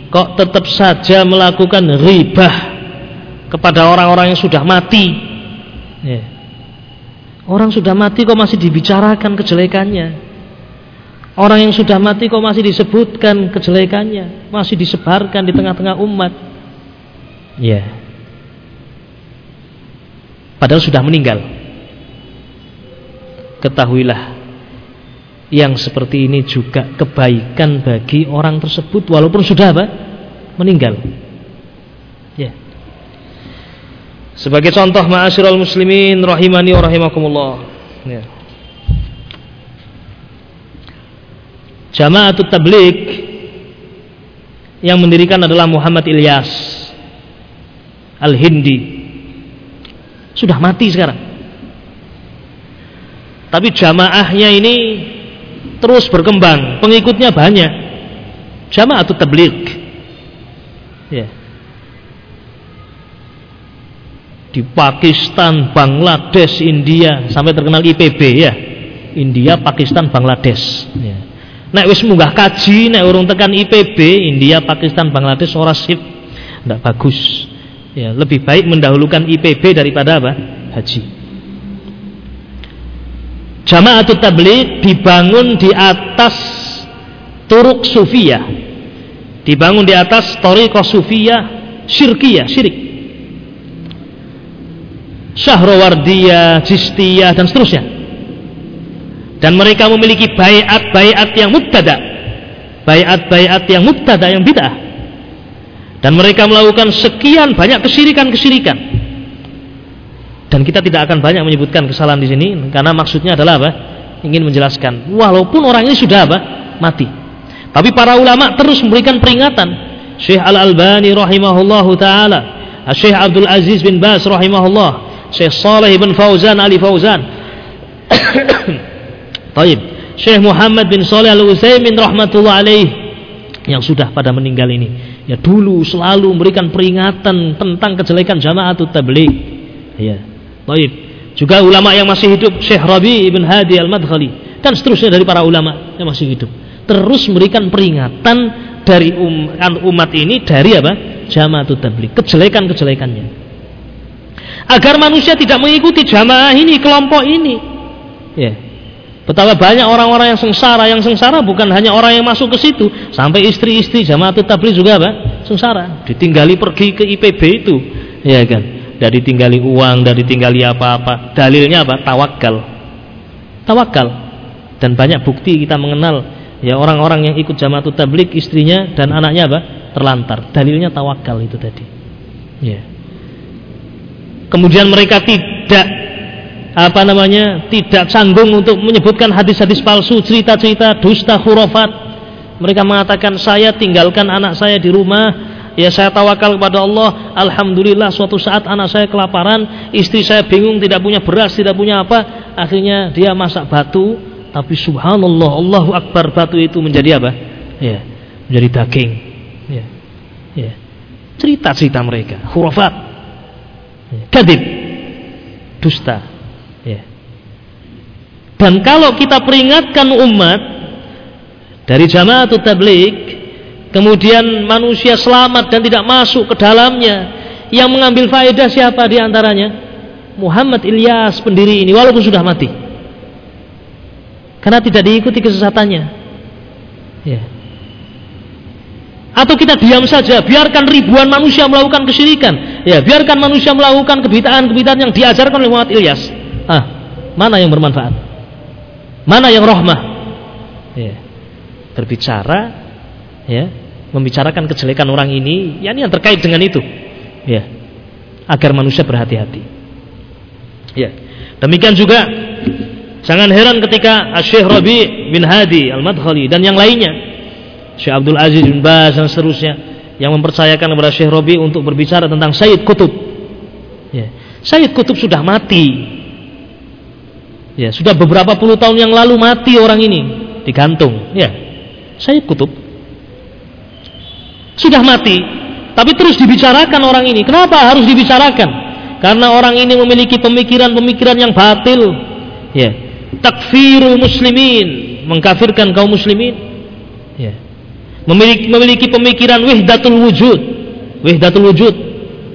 kok tetap saja melakukan ribah kepada orang-orang yang sudah mati. Ya. Orang sudah mati kok masih dibicarakan kejelekannya. Orang yang sudah mati kok masih disebutkan kejelekannya, masih disebarkan di tengah-tengah umat. Ya. Padahal sudah meninggal. Ketahuilah yang seperti ini juga kebaikan bagi orang tersebut walaupun sudah apa? meninggal. Ya. Sebagai contoh ma'asyiral muslimin rahimani wa rahimakumullah. Ya. Jamaatul Tablik yang mendirikan adalah Muhammad Ilyas Al-Hindi. Sudah mati sekarang. Tapi jamaahnya ini terus berkembang, pengikutnya banyak. Jamaatul Tablik. Ya. Di Pakistan, Bangladesh, India sampai terkenal IPB ya. India, Pakistan, Bangladesh. Ya Nek wis munggah kaji, nek urung tekan IPB, India, Pakistan, Bangladesh ora sip. Ndak bagus. Ya, lebih baik mendahulukan IPB daripada apa? Haji. Jamaatul Tabligh dibangun di atas turuk sufiyah. Dibangun di atas tariqah sufiyah syirkiyah, syirik. Syahrawardiyah, Jistiyah dan seterusnya dan mereka memiliki bayat-bayat yang mubtada. Bayat-bayat yang mubtada yang bid'ah. Dan mereka melakukan sekian banyak kesirikan-kesirikan dan kita tidak akan banyak menyebutkan kesalahan di sini karena maksudnya adalah apa? Ingin menjelaskan. Walaupun orang ini sudah apa? Mati. Tapi para ulama terus memberikan peringatan. Syekh Al-Albani rahimahullahu taala Syekh Abdul Aziz bin Bas rahimahullah Syekh Saleh bin Fauzan Ali Fauzan Taib. Syekh Muhammad bin Saleh Al Utsaimin rahmatullah alaih yang sudah pada meninggal ini ya dulu selalu memberikan peringatan tentang kejelekan jamaah tabligh. Ya. Taib. Juga ulama yang masih hidup Syekh Rabi ibn Hadi Al-Madkhali dan seterusnya dari para ulama yang masih hidup terus memberikan peringatan dari um, umat ini dari apa? Jamaah tabligh, kejelekan-kejelekannya. Agar manusia tidak mengikuti jamaah ini, kelompok ini. Ya. Betapa banyak orang-orang yang sengsara, yang sengsara bukan hanya orang yang masuk ke situ, sampai istri-istri jamaah tabligh juga apa? Sengsara, ditinggali pergi ke IPB itu, ya kan? Dari tinggali uang, dari tinggali apa-apa. Dalilnya apa? Tawakal. Tawakal. Dan banyak bukti kita mengenal ya orang-orang yang ikut jamaah tabligh istrinya dan anaknya apa? terlantar. Dalilnya tawakal itu tadi. Ya. Kemudian mereka tidak apa namanya tidak canggung untuk menyebutkan hadis-hadis palsu, cerita-cerita dusta khurafat. Mereka mengatakan saya tinggalkan anak saya di rumah, ya saya tawakal kepada Allah. Alhamdulillah suatu saat anak saya kelaparan, istri saya bingung tidak punya beras, tidak punya apa, akhirnya dia masak batu, tapi subhanallah Allahu akbar batu itu menjadi apa? Ya, menjadi daging. Ya. Ya. Cerita-cerita mereka, khurafat. Ya. Kadib. Dusta. Dan kalau kita peringatkan umat dari jamaah tabligh, kemudian manusia selamat dan tidak masuk ke dalamnya, yang mengambil faedah siapa di antaranya? Muhammad Ilyas pendiri ini walaupun sudah mati. Karena tidak diikuti kesesatannya. Ya. Atau kita diam saja, biarkan ribuan manusia melakukan kesyirikan. Ya, biarkan manusia melakukan kebitaan-kebitaan yang diajarkan oleh Muhammad Ilyas. Ah, mana yang bermanfaat? Mana yang rahmah? Ya. Berbicara ya, membicarakan kejelekan orang ini, ya ini yang terkait dengan itu. Ya. Agar manusia berhati-hati. Ya. Demikian juga jangan heran ketika Syekh Rabi bin Hadi Al-Madkhali dan yang lainnya Syekh Abdul Aziz bin Baz dan seterusnya yang mempercayakan kepada Syekh Rabi untuk berbicara tentang Sayyid Kutub. Ya. Sayyid Kutub sudah mati. Ya, sudah beberapa puluh tahun yang lalu mati orang ini digantung. Ya. Sayyid Kutub sudah mati, tapi terus dibicarakan orang ini. Kenapa harus dibicarakan? Karena orang ini memiliki pemikiran-pemikiran yang batil. Ya. Takfirul muslimin, mengkafirkan kaum muslimin. Ya. Memiliki, memiliki pemikiran wihdatul wujud. Wihdatul wujud.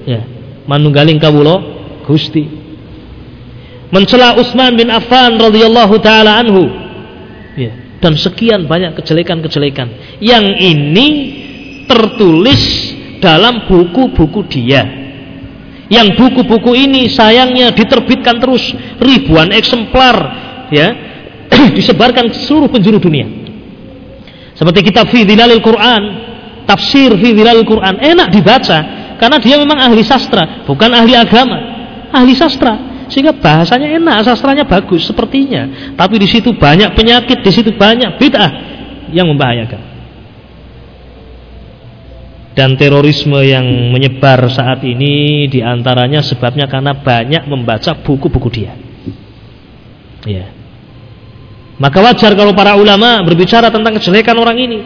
Ya. Manunggaling kawula Gusti. Mencela Utsman bin Affan radhiyallahu taala anhu. Ya. Dan sekian banyak kejelekan-kejelekan. Yang ini tertulis dalam buku-buku dia. Yang buku-buku ini sayangnya diterbitkan terus. Ribuan eksemplar ya. Disebarkan ke seluruh penjuru dunia. Seperti kitab fi Dhilalil Quran tafsir fi Dhilalil Quran. Enak dibaca karena dia memang ahli sastra bukan ahli agama. Ahli sastra sehingga bahasanya enak sastranya bagus sepertinya tapi di situ banyak penyakit di situ banyak bid'ah yang membahayakan dan terorisme yang menyebar saat ini di antaranya sebabnya karena banyak membaca buku-buku dia. Ya. Maka wajar kalau para ulama berbicara tentang kejelekan orang ini.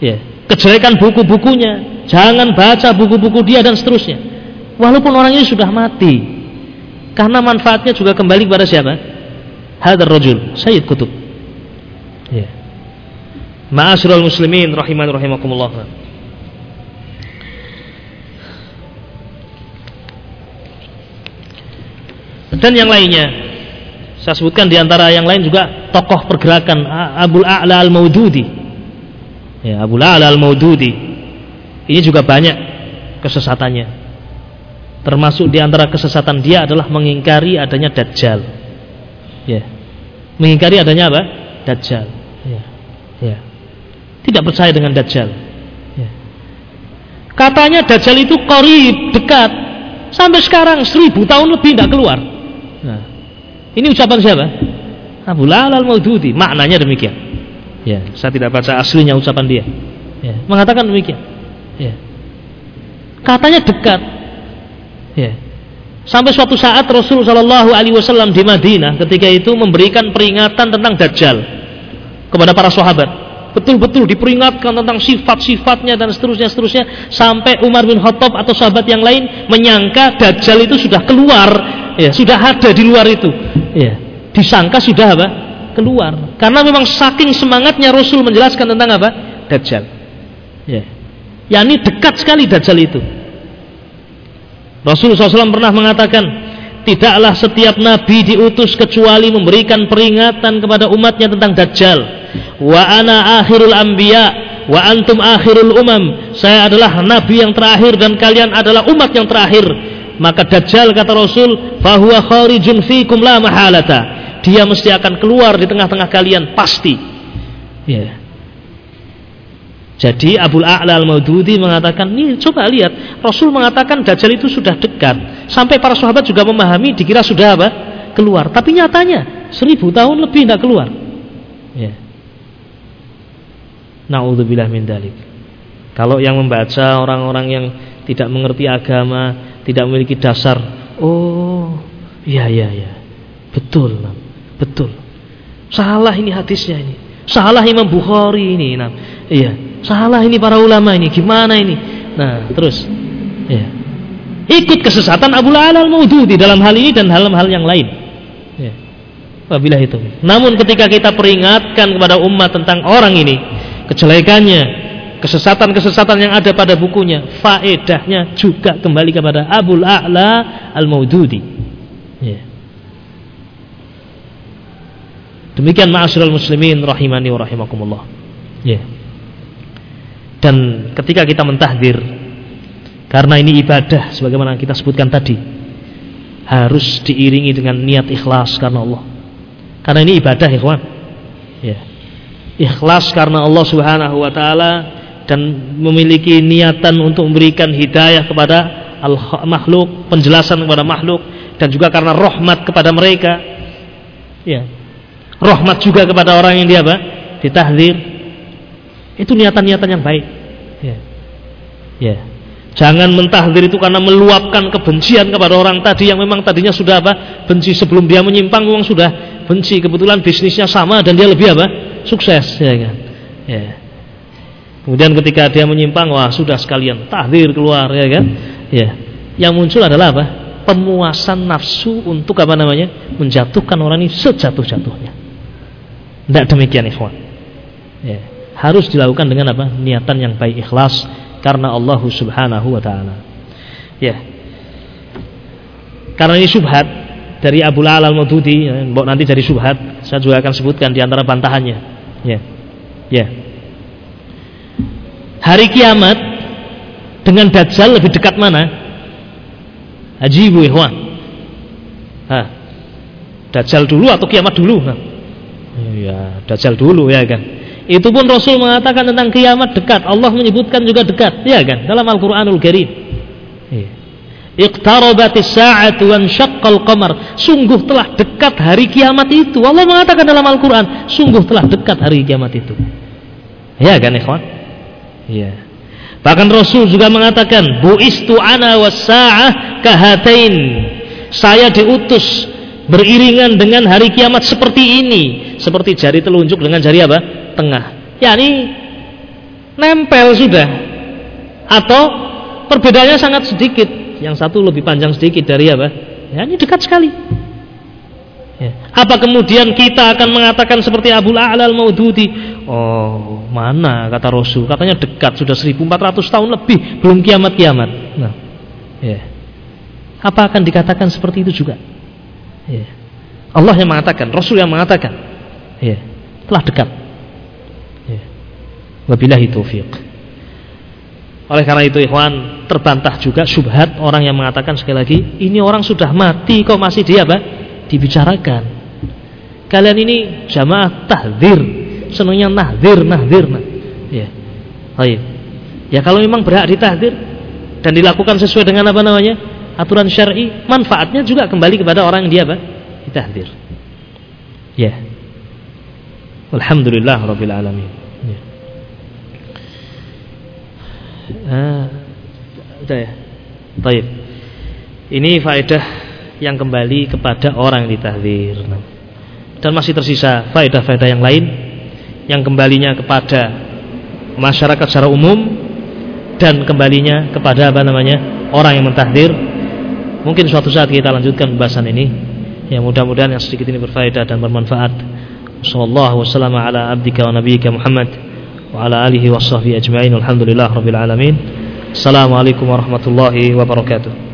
Ya. Kejelekan buku-bukunya. Jangan baca buku-buku dia dan seterusnya. Walaupun orang ini sudah mati. Karena manfaatnya juga kembali kepada siapa? Hadar rajul, Sayyid Kutub. Ya. Ma'asyiral muslimin rahiman rahimakumullah. dan yang lainnya saya sebutkan di antara yang lain juga tokoh pergerakan Abu A'la al-Maududi ya Abu A'la al-Maududi ini juga banyak kesesatannya termasuk di antara kesesatan dia adalah mengingkari adanya Dajjal ya mengingkari adanya apa? Dajjal ya ya tidak percaya dengan Dajjal ya. katanya Dajjal itu korib dekat sampai sekarang seribu tahun lebih tidak keluar Nah, ini ucapan siapa? Abu Lala al-Maududi. Maknanya demikian. Ya, saya tidak baca aslinya ucapan dia. Ya, mengatakan demikian. Ya. Katanya dekat. Ya. Sampai suatu saat Rasul Shallallahu Alaihi Wasallam di Madinah ketika itu memberikan peringatan tentang Dajjal kepada para sahabat. Betul-betul diperingatkan tentang sifat-sifatnya dan seterusnya seterusnya sampai Umar bin Khattab atau sahabat yang lain menyangka Dajjal itu sudah keluar. Ya sudah ada di luar itu. Ya disangka sudah apa? Keluar. Karena memang saking semangatnya Rasul menjelaskan tentang apa? Dajjal. Ya. Yakni dekat sekali dajjal itu Rasul SAW pernah mengatakan tidaklah setiap nabi diutus kecuali memberikan peringatan kepada umatnya tentang dajjal. Wa ana akhirul anbiya wa antum akhirul umam. Saya adalah nabi yang terakhir dan kalian adalah umat yang terakhir. Maka dajjal kata Rasul fahuwa kharijun fikum la mahalata. Dia mesti akan keluar di tengah-tengah kalian pasti. Ya jadi Abu A'la al-Maududi mengatakan, nih coba lihat, Rasul mengatakan Dajjal itu sudah dekat. Sampai para sahabat juga memahami, dikira sudah apa? Keluar. Tapi nyatanya, seribu tahun lebih tidak keluar. Ya. Na'udzubillah min dalik. Kalau yang membaca orang-orang yang tidak mengerti agama, tidak memiliki dasar. Oh, iya iya iya. Betul, betul. Salah ini hadisnya ini. Salah Imam Bukhari ini, nah. Iya, salah ini para ulama ini. Gimana ini? Nah, terus iya. Ikut kesesatan Abu La'al al-Maududi dalam hal ini dan dalam hal yang lain. Ya. Itu. Namun ketika kita peringatkan kepada umat tentang orang ini, kejelekannya, kesesatan-kesesatan yang ada pada bukunya faedahnya juga kembali kepada Abul A'la Al-Maududi ya. demikian ma'asyiral muslimin rahimani wa rahimakumullah ya dan ketika kita mentahdir karena ini ibadah sebagaimana kita sebutkan tadi harus diiringi dengan niat ikhlas karena Allah karena ini ibadah ikhwan ya ikhlas karena Allah Subhanahu wa taala dan memiliki niatan untuk memberikan hidayah kepada makhluk, penjelasan kepada makhluk dan juga karena rahmat kepada mereka. Ya. Rahmat juga kepada orang yang dia apa? Ditahdir. Itu niatan-niatan yang baik. Ya. Jangan mentahdir itu karena meluapkan kebencian kepada orang tadi yang memang tadinya sudah apa? Benci sebelum dia menyimpang memang sudah benci. Kebetulan bisnisnya sama dan dia lebih apa? Sukses, ya kan? Ya. Kemudian ketika dia menyimpang, wah sudah sekalian tahdir keluar, ya kan? Ya. Yang muncul adalah apa? Pemuasan nafsu untuk apa namanya? Menjatuhkan orang ini sejatuh-jatuhnya. Tidak demikian ikhwan. Ya. Harus dilakukan dengan apa? Niatan yang baik ikhlas karena Allah Subhanahu wa taala. Ya. Karena ini subhat dari Abu La'al al-Maududi, ya, nanti dari subhat, saya juga akan sebutkan di antara bantahannya. Ya. Ya. Hari kiamat dengan dajjal lebih dekat mana? Ajibu ikhwan. Hah. Dajjal dulu atau kiamat dulu? Nah. Ya, dajjal dulu ya kan. Itu pun Rasul mengatakan tentang kiamat dekat. Allah menyebutkan juga dekat, ya kan? Dalam Al-Qur'anul Karim. Iya. Iqtarabatis sa'atu wa syaqqal qamar. Sungguh telah dekat hari kiamat itu. Allah mengatakan dalam Al-Qur'an, sungguh telah dekat hari kiamat itu. Ya kan, ikhwan? Iya. Bahkan Rasul juga mengatakan, "Buistu ana was-sa'ah kahatain." Saya diutus beriringan dengan hari kiamat seperti ini, seperti jari telunjuk dengan jari apa? Tengah. Ya ini nempel sudah. Atau perbedaannya sangat sedikit. Yang satu lebih panjang sedikit dari apa? Ya ini dekat sekali. Ya. Apa kemudian kita akan mengatakan seperti Abu La'al al-Maududi Oh mana kata Rasul Katanya dekat sudah 1400 tahun lebih Belum kiamat-kiamat nah, ya. Apa akan dikatakan seperti itu juga ya. Allah yang mengatakan Rasul yang mengatakan ya. Telah dekat Wabillahi taufiq. Oleh karena itu ikhwan terbantah juga subhat orang yang mengatakan sekali lagi ini orang sudah mati kok masih dia apa? dibicarakan. Kalian ini jamaah tahdir, senangnya nahdir, nahdir. Nah. Ya. Baik. Ya kalau memang berhak ditahdir dan dilakukan sesuai dengan apa namanya? aturan syar'i, manfaatnya juga kembali kepada orang yang dia apa? ditahdir. Ya. Alhamdulillah rabbil alamin. Ah, udah ya. Baik. Ini faedah yang kembali kepada orang yang ditahdir. Dan masih tersisa faedah-faedah yang lain yang kembalinya kepada masyarakat secara umum dan kembalinya kepada apa namanya orang yang mentahdir. Mungkin suatu saat kita lanjutkan pembahasan ini. Ya mudah-mudahan yang sedikit ini berfaedah dan bermanfaat. Sallallahu wasallam ala abdika wa nabiyyika Muhammad wa ala alihi wa ajma'in. Alhamdulillah rabbil alamin. Assalamualaikum warahmatullahi wabarakatuh.